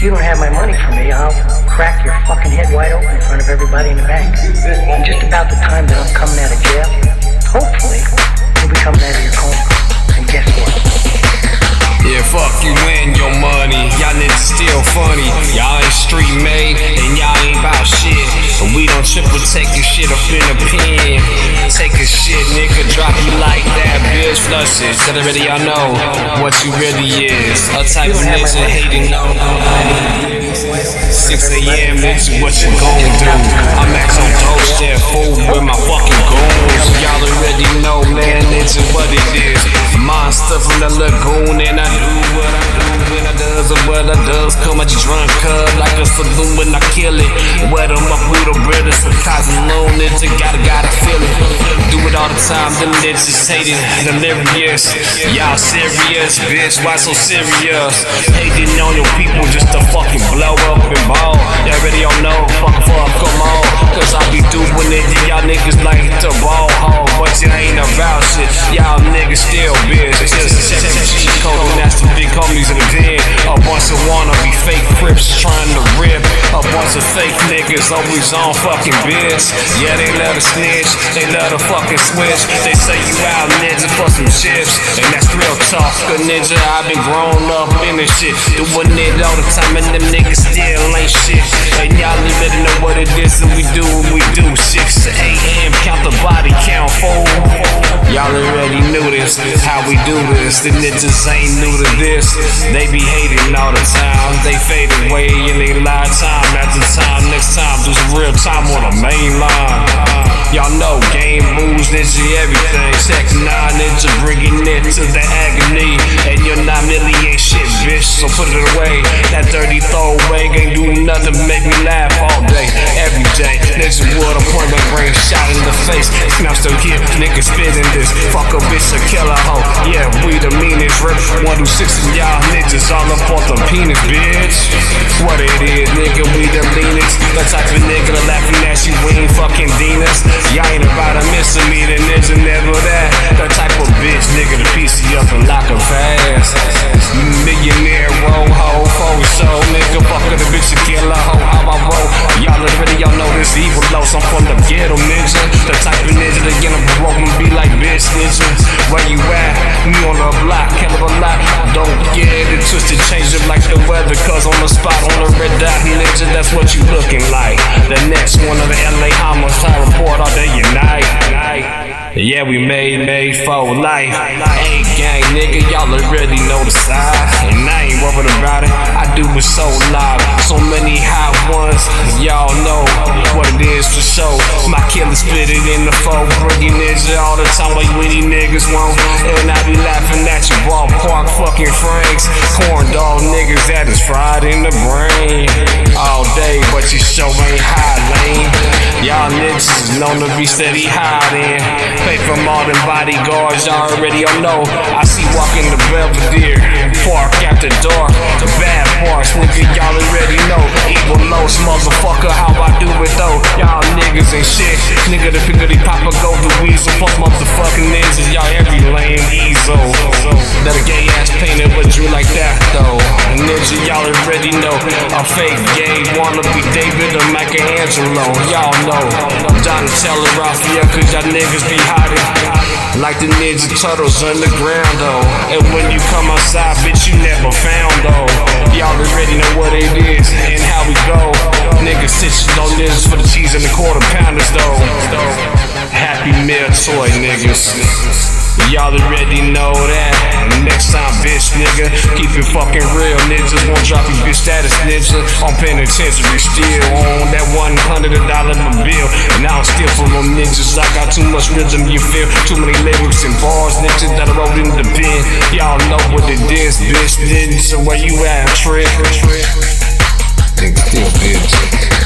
If you don't have my money for me, I'll crack your fucking head wide open in front of everybody in the bank. And just about the time that I'm coming out of jail, hopefully, you'll be coming out of your coma. And guess what? Yeah, fuck you and your money. Y'all niggas still funny. Y'all ain't street made and y'all ain't about shit. And we don't triple take your shit up in the pen. That, bitch. Flush it. Tell y'all know what you really is. A type of nigga hating on. 6 a.m. It's what you gon' do. I'm at some dope shit, fool with my fucking goons. Y'all already know, man, it's what it is. Monster from the lagoon, and I do what I do when I does or what I does. Come at you drunk up like a saloon when I kill it. Wet 'em up with a brother, some causing low nigga, gotta gotta feel it. Do it all the time, them niggas hating, delirious. Y'all serious, bitch? Why so serious? Hating on your people just to fucking blow up and ball. Y'all already all know, fuck fuck, come on. Cause I be doing it, y'all niggas like to ball home, but you ain't about shit. Y'all niggas still code, and that's the big homies in the den. A bunch of wannabe fake crips trying to rip. A bunch of fake niggas always on fucking bitch. Yeah, they let us snitch, they let us fucking switch. They say you out ninja for some chips, and that's real talk. Good ninja, I've been grown up in this shit. Doing it all the time, and them niggas still ain't shit. And y'all already know what it is, and we do when we do. 6 to 8 a.m., count the body count, fool. Y'all already knew this, how we do this. The ninjas ain't new to this. They be hating all the time. They fade away in they lifetime. After time, next time, some real time on the main line. Y'all know game moves, ninja everything. Second nine ninja bringing it to the agony. And you're not really ain't shit, bitch. So put it away. That dirty throwaway ain't do nothing make me laugh all day, every day. Wood, a point blank brain shot in the face. And I'm still here, niggas spitting this. Fuck a bitch, a killer hoe. Yeah, we the meanest rip. One do six of y'all niggas all up on the penis, bitch. What it is, nigga, we the meanest. The type of nigga that laughing at you, we ain't fucking demons. Y'all ain't about to miss me, the ninja never that. The type of bitch, nigga, to piece you up and lock her fast. Millionaire, roll hoe, faux show, nigga, fuck the bitch, a killer hoe, how I roll. Already, y'all know this evil lows, I'm from the ghetto, ninja. The type of ninja that get a broke and be like, bitch, ninja. Where you at? Me on the block, hell of a lot. Don't get it twisted, change it like the weather, cause on the spot, on the red dot, ninja, that's what you looking like. The next one of the LA homicide report all day and night. Yeah, we made, made for life. Hey, gang, nigga, y'all already know the side. And I ain't worried about it. I do it so loud. So many hot ones, y'all know what it is for sure. My killer split it in the four, bringing ninja all the time like Winnie niggas won't. And I be laughing at you, ballpark fucking Franks. Corn dog niggas that is fried in the brain. All day, but you show ain't high lane. Y'all niggas known to be steady hiding. Pay from all them bodyguards, y'all already all know. I see walking the Belvedere, park at the door. The bad parts, nigga, y'all already know. Evil lows, motherfucker, how I do it though. Y'all niggas ain't shit. Nigga, the piggity papa go the weasel. Fuck motherfucking ninjas, y'all every lame easel. That a gay ass painted but drew like that though. Ninja, y'all already know. A fake Michelangelo. Y'all know. Donatello Raphael, cause y'all niggas be hiding. Like the Ninja Turtles underground though. And when you come outside, bitch, you never found though. Y'all already know what it is and how we go. Niggas stitches on ninjas for the cheese and the quarter pounders though. Happy meal toy niggas. Y'all already know that bitch, nigga. Keep it fucking real, niggas. Won't drop you bitch status, nigga. On penitentiary still. On that one hundred dollar bill. And I'm still steal from niggas. I got too much rhythm, you feel? Too many lyrics and bars, niggas that I wrote in the pen. Y'all know what it is, bitch, niggas. So where you at, trick? Nigga still bitch.